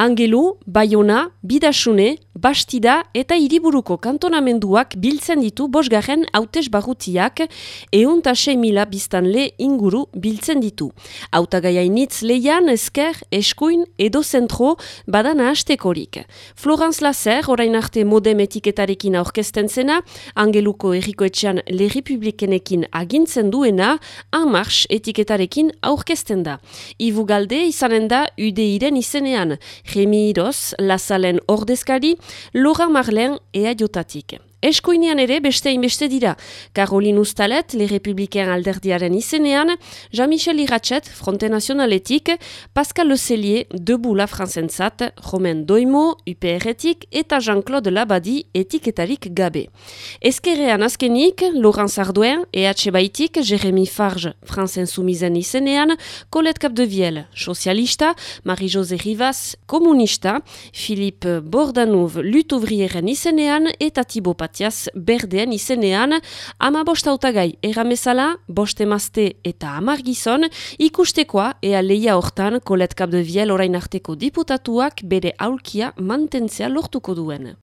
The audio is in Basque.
Angelu, Bayona, Bidasune, Bastida eta Hiriburuko kantonamenduak biltzen ditu bosgarren hautes barrutiak euntasei mila biztanle inguru biltzen ditu. Autagaiainitz leian, esker, eskuin edo zentro badana hastekorik. Florence Lasser, orain arte modem etiketarekin aurkezten zena, Angeluko errikoetxean Le Republikenekin agintzen duena, Anmarsch etiketarekin aurkezten da. Ibu galde izanen da UDI-ren izenean, Remi Iroz, Lazalen ordezkari, Lora Marlen ea jotatik. Eskoinean ere beste inbeste dira. Karolin Ustalet, Le Republiken alderdiaren izenean, Jean-Michel Iratxet, Fronte Nazionaletik, Pascal Le Cellier, Debu La Francentzat, Romain Doimo, UPR-etik, eta Jean-Claude Labadi, etiketarik gabe. Ezkerrean azkenik, Laurent Arduen, EH Baitik, Jeremy Farge, Franzen Sumizen izenean, Colette Capdeviel, Socialista, Marie-José Rivas, Komunista, Philippe Bordanouv, Lutovrieren izenean, eta Thibaut Matias berdean izenean, ama bost autagai erramezala, bost emazte eta amar gizon, ikustekoa ea leia hortan kolet de viel orain arteko diputatuak bere aulkia mantentzea lortuko duen.